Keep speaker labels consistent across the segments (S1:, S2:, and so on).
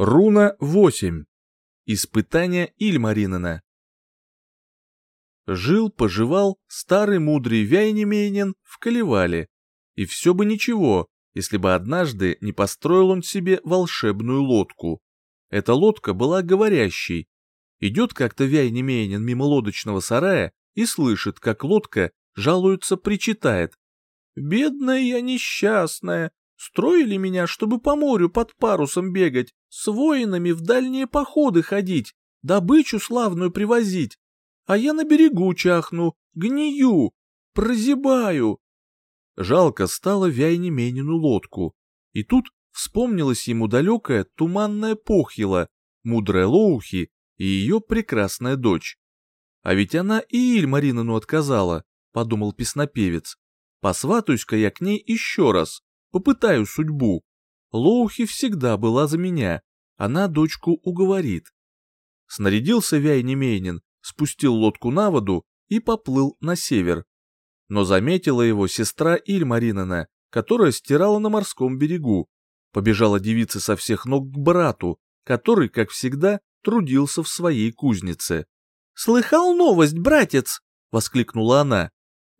S1: Руна 8. Испытание Ильмаринена. Жил-поживал старый мудрый Вяйнемейнин в Калевале. И все бы ничего, если бы однажды не построил он себе волшебную лодку. Эта лодка была говорящей. Идет как-то Вяйнемейнин мимо лодочного сарая и слышит, как лодка жалуется, причитает. «Бедная я несчастная, Строили меня, чтобы по морю под парусом бегать, с воинами в дальние походы ходить, добычу славную привозить. А я на берегу чахну, гнию, прозябаю. Жалко стало Вяйнеменину лодку. И тут вспомнилась ему далекая туманная Похила, мудрая Лоухи и ее прекрасная дочь. А ведь она и Ильмаринину отказала, подумал песнопевец. Посватаюсь-ка я к ней еще раз попытаю судьбу. Лоухи всегда была за меня, она дочку уговорит. Снарядился Вяйнемейнин, спустил лодку на воду и поплыл на север. Но заметила его сестра Ильмаринана, которая стирала на морском берегу. Побежала девица со всех ног к брату, который, как всегда, трудился в своей кузнице. «Слыхал новость, братец!» — воскликнула она.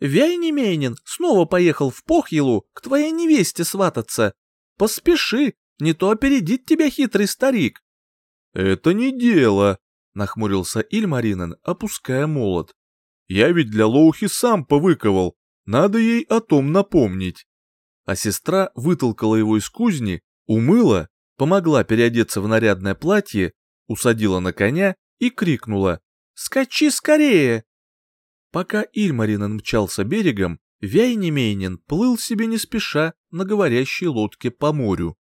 S1: Вяйнемейнин снова поехал в Похилу к твоей невесте свататься. Поспеши, не то опередит тебя хитрый старик.
S2: Это не дело, нахмурился Ильмаринен, опуская молот. Я ведь для Лоухи сам повыковал, надо ей о том напомнить. А сестра вытолкала его из кузни, умыла, помогла переодеться в нарядное платье, усадила на коня и крикнула «Скачи скорее!» Пока Ильмаринен мчался берегом, Вяйнемейнин плыл себе не спеша на говорящей лодке по морю.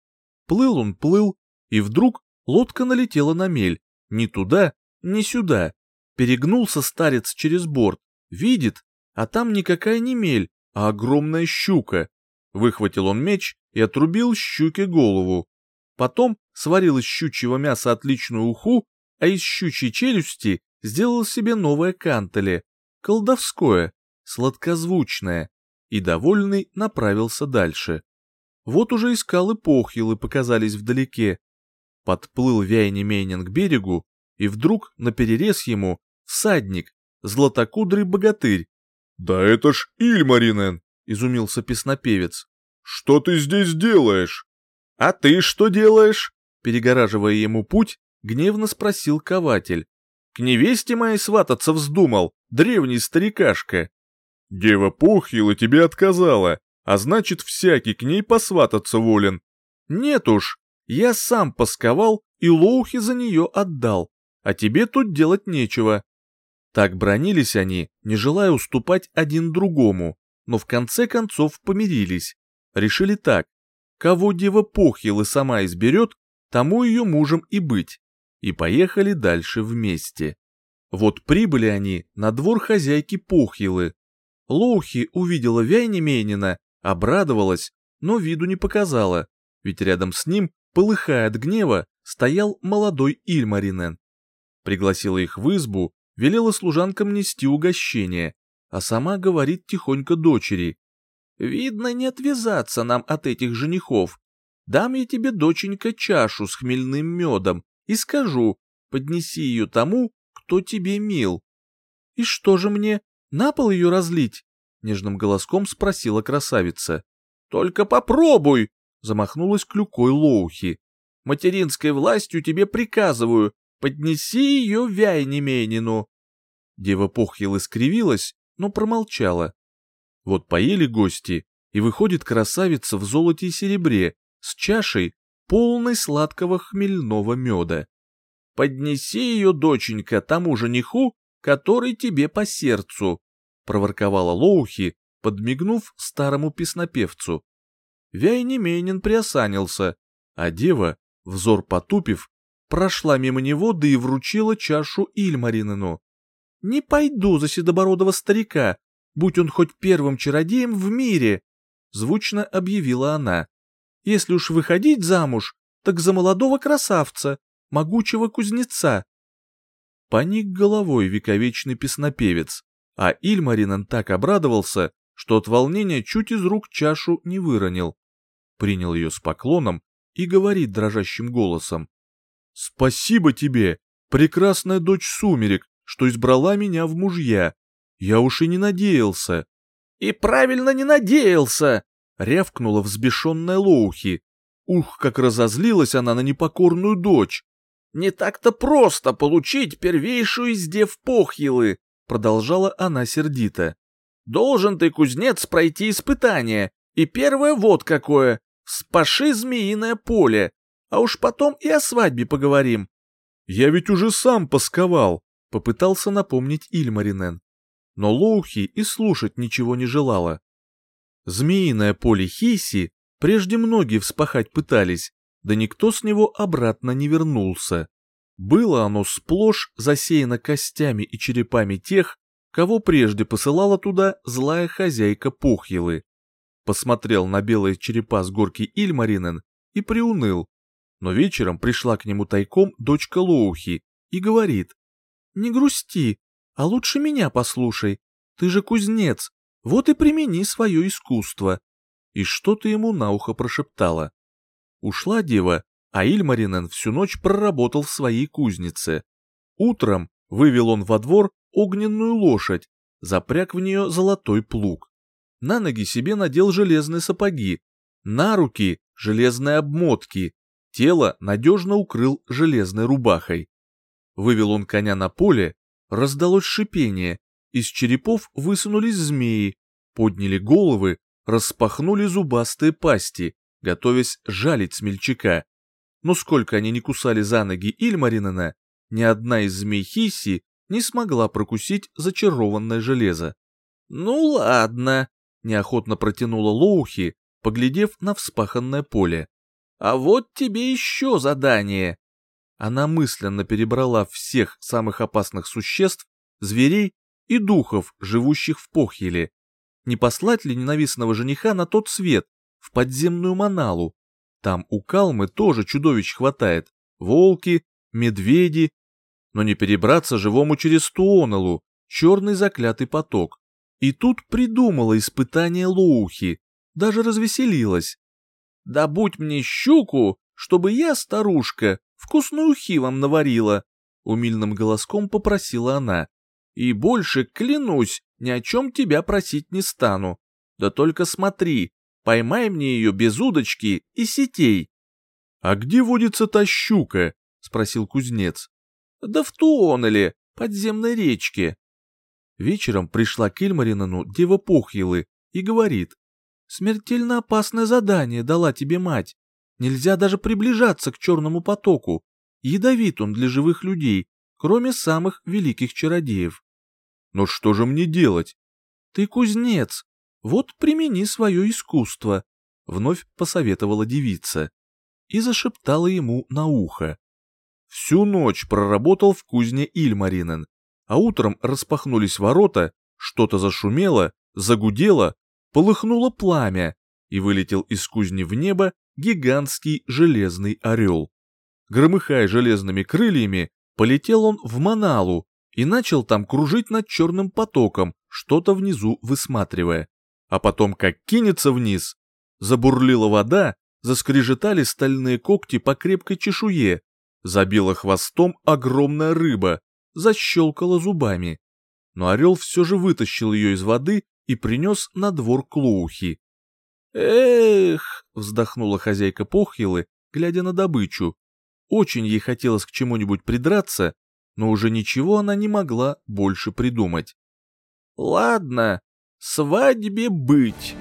S2: Плыл он, плыл, и вдруг лодка налетела на мель, ни туда, ни сюда. Перегнулся старец через борт, видит, а там никакая не мель, а огромная щука. Выхватил он меч и отрубил щуке голову. Потом сварил из щучьего мяса отличную уху, а из щучьей челюсти сделал себе новое кантеле, колдовское, сладкозвучное, и довольный направился дальше. Вот уже и скалы Похилы показались вдалеке. Подплыл Вяйнемейнин к берегу, и вдруг наперерез ему всадник, златокудрый богатырь.
S3: «Да это ж Ильмаринен!»
S2: — изумился песнопевец.
S3: «Что ты здесь делаешь?»
S2: «А ты что делаешь?» Перегораживая ему путь, гневно спросил кователь. «К невесте моей свататься вздумал, древний старикашка.
S3: Дева Пухила тебе отказала, а значит, всякий к ней посвататься волен.
S2: Нет уж, я сам посковал и Лоухи за нее отдал, а тебе тут делать нечего. Так бронились они, не желая уступать один другому, но в конце концов помирились. Решили так, кого дева Похилы сама изберет, тому ее мужем и быть. И поехали дальше вместе. Вот прибыли они на двор хозяйки Пухилы. Лоухи увидела Вяйнемейнина, обрадовалась, но виду не показала, ведь рядом с ним, полыхая от гнева, стоял молодой Ильмаринен. Пригласила их в избу, велела служанкам нести угощение, а сама говорит тихонько дочери. «Видно, не отвязаться нам от этих женихов. Дам я тебе, доченька, чашу с хмельным медом и скажу, поднеси ее тому, кто тебе мил. И что же мне, на пол ее разлить? Нежным голоском спросила красавица. Только попробуй, замахнулась клюкой Лоухи. Материнской властью тебе приказываю, поднеси ее Вяйнеменину. Дева Похьел искривилась, но промолчала. Вот поели гости, и выходит красавица в золоте и серебре, с чашей, полной сладкого хмельного меда. Поднеси ее, доченька, тому жениху, который тебе по сердцу, — проворковала Лоухи, подмигнув старому песнопевцу. Вяйнеменин приосанился, а дева, взор потупив, прошла мимо него, да и вручила чашу Ильмаринину. «Не пойду за седобородого старика, будь он хоть первым чародеем в мире», — звучно объявила она. «Если уж выходить замуж, так за молодого красавца, могучего кузнеца. Поник головой вековечный песнопевец, а Ильмаринан так обрадовался, что от волнения чуть из рук чашу не выронил. Принял ее с поклоном и говорит дрожащим голосом. Спасибо тебе, прекрасная дочь сумерек, что избрала меня в мужья. Я уж и не надеялся.
S1: И правильно не надеялся,
S2: рявкнула взбешенная Лоухи. Ух, как разозлилась она на непокорную дочь.
S1: «Не так-то просто получить первейшую из дев Похьелы», продолжала она сердито. «Должен ты, кузнец, пройти испытание, и первое вот какое — спаши змеиное поле, а уж потом и о свадьбе поговорим».
S2: «Я ведь уже сам посковал», — попытался напомнить Ильмаринен. Но Лоухи и слушать ничего не желала. Змеиное поле Хиси прежде многие вспахать пытались, да никто с него обратно не вернулся. Было оно сплошь засеяно костями и черепами тех, кого прежде посылала туда злая хозяйка Пухилы. Посмотрел на белые черепа с горки Ильмаринен и приуныл. Но вечером пришла к нему тайком дочка Лоухи и говорит, «Не грусти, а лучше меня послушай, ты же кузнец, вот и примени свое искусство. И что-то ему на ухо прошептала. Ушла дева, а Ильмаринен всю ночь проработал в своей кузнице. Утром вывел он во двор огненную лошадь, запряг в нее золотой плуг. На ноги себе надел железные сапоги, на руки железные обмотки, тело надежно укрыл железной рубахой. Вывел он коня на поле, раздалось шипение, из черепов высунулись змеи, подняли головы, распахнули зубастые пасти, готовясь жалить смельчака. Но сколько они не кусали за ноги Ильмаринена, ни одна из змей Хисси не смогла прокусить зачарованное железо.
S1: «Ну ладно», —
S2: неохотно протянула Лоухи, поглядев на вспаханное поле.
S1: «А вот тебе еще задание».
S2: Она мысленно перебрала всех самых опасных существ, зверей и духов, живущих в Похеле. Не послать ли ненавистного жениха на тот свет, в подземную Маналу? Там у Калмы тоже чудовищ хватает, волки, медведи. Но не перебраться живому через Туонелу, черный заклятый поток. И тут придумала испытание Лоухи, даже развеселилась.
S1: «Да будь мне щуку, чтобы я, старушка, вкусную хи вам наварила», умильным голоском попросила она. И больше, клянусь, ни о чем тебя просить не стану. Да только смотри, поймай мне ее без удочки и сетей.
S2: — А где водится та щука? — спросил кузнец.
S1: — Да в Туонеле, подземной речке.
S2: Вечером пришла к Ильмаринену дева Пухилы и говорит. — Смертельно опасное задание дала тебе мать. Нельзя даже приближаться к черному потоку. Ядовит он для живых людей, кроме самых великих чародеев. Но что же мне делать? Ты кузнец, вот примени свое искусство, вновь посоветовала девица и зашептала ему на ухо. Всю ночь проработал в кузне Ильмаринен, а утром распахнулись ворота, что-то зашумело, загудело, полыхнуло пламя, и вылетел из кузни в небо гигантский железный орел. Громыхая железными крыльями, Полетел он в Маналу и начал там кружить над черным потоком, что-то внизу высматривая. А потом как кинется вниз. Забурлила вода, заскрежетали стальные когти по крепкой чешуе, забила хвостом огромная рыба, защелкала зубами. Но орел все же вытащил ее из воды и принес на двор Клоухи.
S1: «Эх!»
S2: — вздохнула хозяйка Похилы, глядя на добычу. Очень ей хотелось к чему-нибудь придраться, но уже ничего она не могла больше придумать.
S1: «Ладно, свадьбе быть».